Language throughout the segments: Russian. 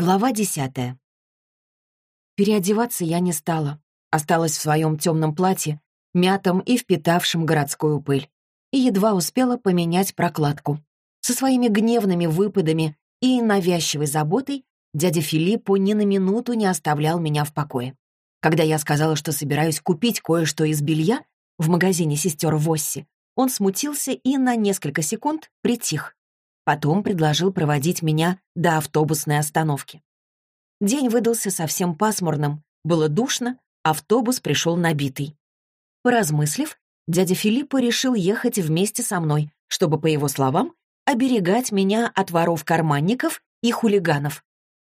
Глава десятая. Переодеваться я не стала. Осталась в своем темном платье, мятом и впитавшем городскую пыль. И едва успела поменять прокладку. Со своими гневными выпадами и навязчивой заботой дядя Филиппо ни на минуту не оставлял меня в покое. Когда я сказала, что собираюсь купить кое-что из белья в магазине сестер Восси, он смутился и на несколько секунд притих. Потом предложил проводить меня до автобусной остановки. День выдался совсем пасмурным, было душно, автобус пришел набитый. Поразмыслив, дядя Филиппо решил ехать вместе со мной, чтобы, по его словам, оберегать меня от воров-карманников и хулиганов.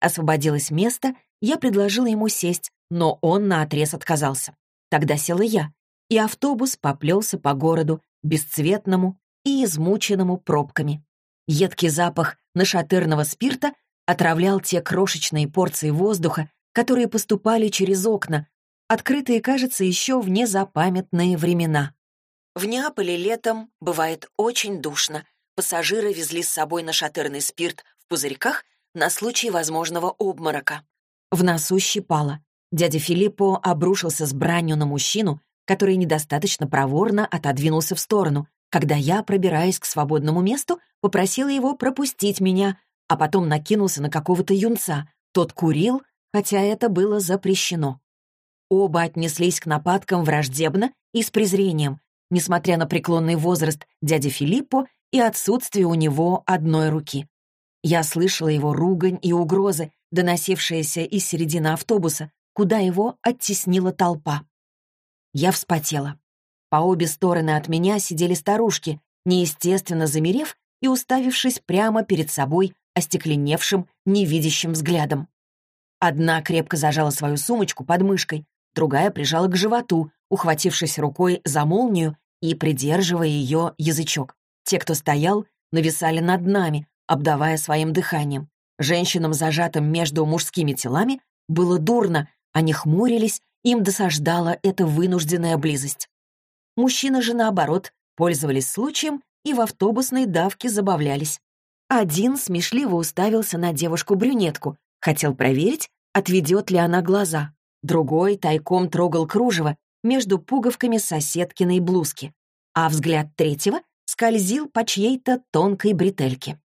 Освободилось место, я предложила ему сесть, но он наотрез отказался. Тогда села я, и автобус поплелся по городу, бесцветному и измученному пробками. Едкий запах нашатырного спирта отравлял те крошечные порции воздуха, которые поступали через окна, открытые, кажется, еще в незапамятные времена. В Неаполе летом бывает очень душно. Пассажиры везли с собой нашатырный спирт в пузырьках на случай возможного обморока. В носу щипало. Дядя Филиппо обрушился с бранью на мужчину, который недостаточно проворно отодвинулся в сторону, когда я, пробираясь к свободному месту, попросила его пропустить меня, а потом накинулся на какого-то юнца. Тот курил, хотя это было запрещено. Оба отнеслись к нападкам враждебно и с презрением, несмотря на преклонный возраст дяди Филиппо и отсутствие у него одной руки. Я слышала его ругань и угрозы, доносившиеся из середины автобуса, куда его оттеснила толпа. Я вспотела. По обе стороны от меня сидели старушки, неестественно замерев и уставившись прямо перед собой остекленевшим, невидящим взглядом. Одна крепко зажала свою сумочку под мышкой, другая прижала к животу, ухватившись рукой за молнию и придерживая ее язычок. Те, кто стоял, нависали над нами, обдавая своим дыханием. Женщинам, зажатым между мужскими телами, было дурно, они хмурились, им досаждала эта вынужденная близость. Мужчины же, наоборот, пользовались случаем и в автобусной давке забавлялись. Один смешливо уставился на девушку-брюнетку, хотел проверить, отведет ли она глаза. Другой тайком трогал кружево между пуговками соседкиной блузки, а взгляд третьего скользил по чьей-то тонкой бретельке.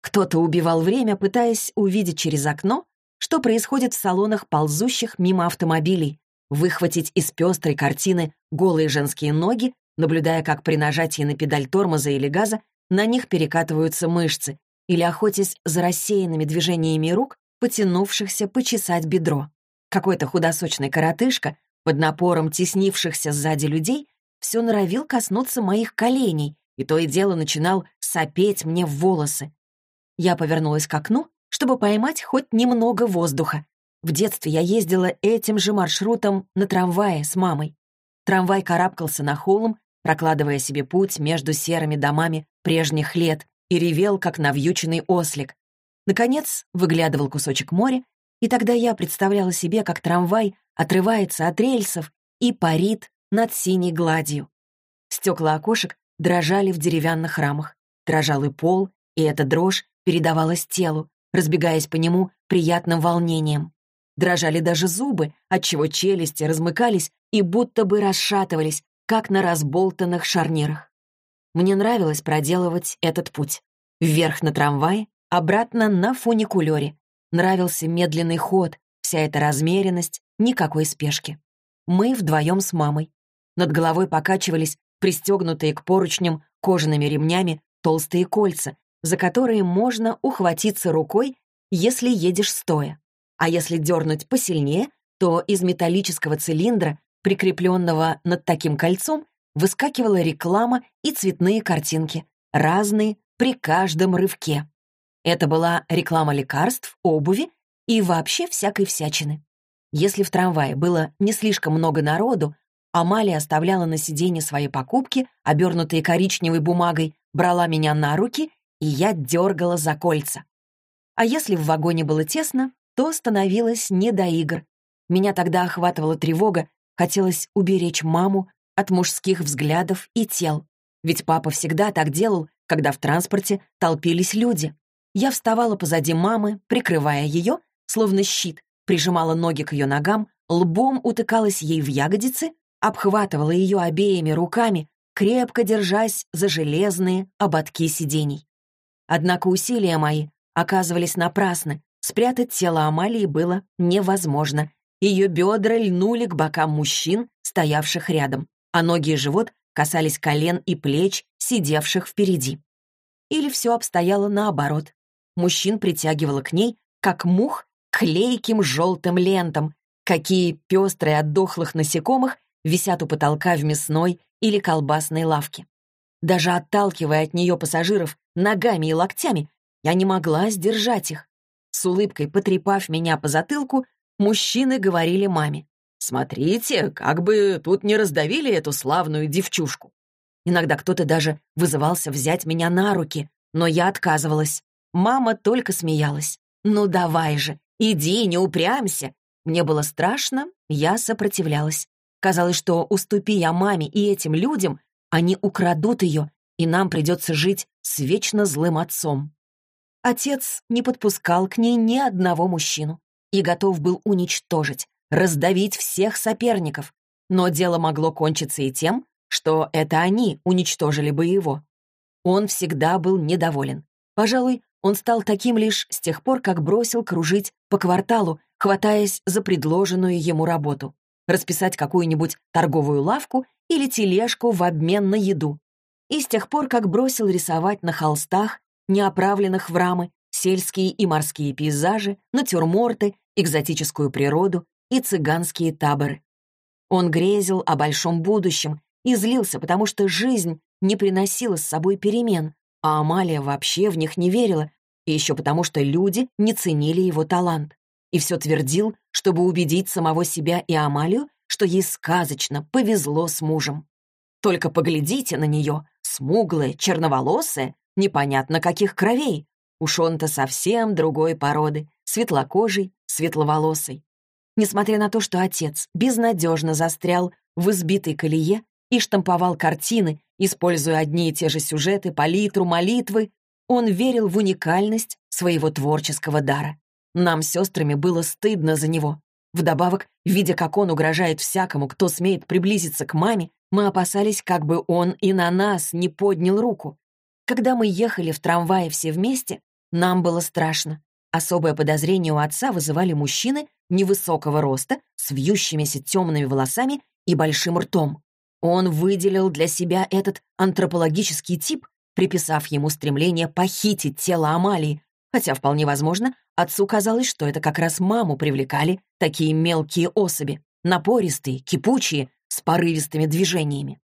Кто-то убивал время, пытаясь увидеть через окно, что происходит в салонах ползущих мимо автомобилей, выхватить из пестрой картины голые женские ноги, наблюдая, как при нажатии на педаль тормоза или газа на них перекатываются мышцы, или охотясь за рассеянными движениями рук, потянувшихся почесать бедро. Какой-то худосочный коротышка, под напором теснившихся сзади людей, все норовил коснуться моих коленей, и то и дело начинал сопеть мне в волосы. Я повернулась к окну, чтобы поймать хоть немного воздуха, в детстве я ездила этим же маршрутом на трамвае с мамой. Трамвай карабкался на холм, прокладывая себе путь между серыми домами прежних лет и ревел, как навьюченный ослик. Наконец, выглядывал кусочек моря, и тогда я представляла себе, как трамвай отрывается от рельсов и парит над синей гладью. Стекла окошек дрожали в деревянных рамах. Дрожал и пол, и эта дрожь передавалась телу, разбегаясь по нему приятным волнением. Дрожали даже зубы, отчего челюсти размыкались и будто бы расшатывались, как на разболтанных шарнирах. Мне нравилось проделывать этот путь. Вверх на трамвае, обратно на фуникулёре. Нравился медленный ход, вся эта размеренность, никакой спешки. Мы вдвоем с мамой. Над головой покачивались пристегнутые к поручням кожаными ремнями толстые кольца, за которые можно ухватиться рукой, если едешь стоя. А если дернуть посильнее, то из металлического цилиндра, прикрепленного над таким кольцом, выскакивала реклама и цветные картинки, разные при каждом рывке. Это была реклама лекарств, обуви и вообще всякой всячины. Если в трамвае было не слишком много народу, Амалия оставляла на сиденье свои покупки, обернутые коричневой бумагой, брала меня на руки, и я дергала за кольца. А если в вагоне было тесно, то становилось не до игр. Меня тогда охватывала тревога, хотелось уберечь маму от мужских взглядов и тел. Ведь папа всегда так делал, когда в транспорте толпились люди. Я вставала позади мамы, прикрывая ее, словно щит, прижимала ноги к ее ногам, лбом утыкалась ей в ягодицы, обхватывала ее обеими руками, крепко держась за железные ободки сидений. Однако усилия мои оказывались напрасны, спрятать тело Амалии было невозможно. Ее бедра льнули к бокам мужчин, стоявших рядом, а ноги и живот касались колен и плеч, сидевших впереди. Или все обстояло наоборот. Мужчин притягивало к ней, как мух, клейким желтым лентам, какие пестрые от дохлых насекомых висят у потолка в мясной или колбасной лавке. Даже отталкивая от нее пассажиров ногами и локтями, я не могла сдержать их. С улыбкой потрепав меня по затылку, мужчины говорили маме. «Смотрите, как бы тут не раздавили эту славную девчушку». Иногда кто-то даже вызывался взять меня на руки, но я отказывалась. Мама только смеялась. «Ну давай же, иди, не упрямься». Мне было страшно, я сопротивлялась. Казалось, что уступи я маме и этим людям, они украдут ее, и нам придется жить с вечно злым отцом. Отец не подпускал к ней ни одного мужчину и готов был уничтожить, раздавить всех соперников. Но дело могло кончиться и тем, что это они уничтожили бы его. Он всегда был недоволен. Пожалуй, он стал таким лишь с тех пор, как бросил кружить по кварталу, хватаясь за предложенную ему работу. Расписать какую-нибудь торговую лавку или тележку в обмен на еду. И с тех пор, как бросил рисовать на холстах, не оправленных в рамы, сельские и морские пейзажи, натюрморты, экзотическую природу и цыганские таборы. Он грезил о большом будущем и злился, потому что жизнь не приносила с собой перемен, а Амалия вообще в них не верила, и еще потому что люди не ценили его талант. И все твердил, чтобы убедить самого себя и Амалию, что ей сказочно повезло с мужем. Только поглядите на нее, смуглая, черноволосая, непонятно каких кровей. Уж он-то совсем другой породы, светлокожий, светловолосый. Несмотря на то, что отец безнадежно застрял в избитой колее и штамповал картины, используя одни и те же сюжеты, палитру, молитвы, он верил в уникальность своего творческого дара. Нам с сестрами было стыдно за него. Вдобавок, видя, как он угрожает всякому, кто смеет приблизиться к маме, мы опасались, как бы он и на нас не поднял руку. Когда мы ехали в трамвае все вместе, нам было страшно. Особое подозрение у отца вызывали мужчины невысокого роста, с вьющимися темными волосами и большим ртом. Он выделил для себя этот антропологический тип, приписав ему стремление похитить тело Амалии, хотя, вполне возможно, отцу казалось, что это как раз маму привлекали такие мелкие особи, напористые, кипучие, с порывистыми движениями.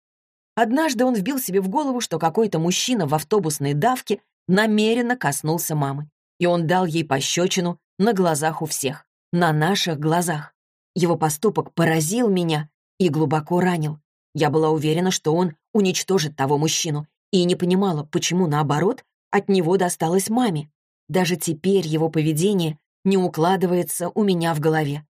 Однажды он вбил себе в голову, что какой-то мужчина в автобусной давке намеренно коснулся мамы, и он дал ей пощечину на глазах у всех, на наших глазах. Его поступок поразил меня и глубоко ранил. Я была уверена, что он уничтожит того мужчину, и не понимала, почему, наоборот, от него досталось маме. Даже теперь его поведение не укладывается у меня в голове.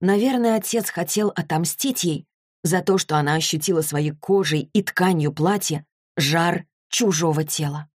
Наверное, отец хотел отомстить ей за то, что она ощутила своей кожей и тканью платья жар чужого тела.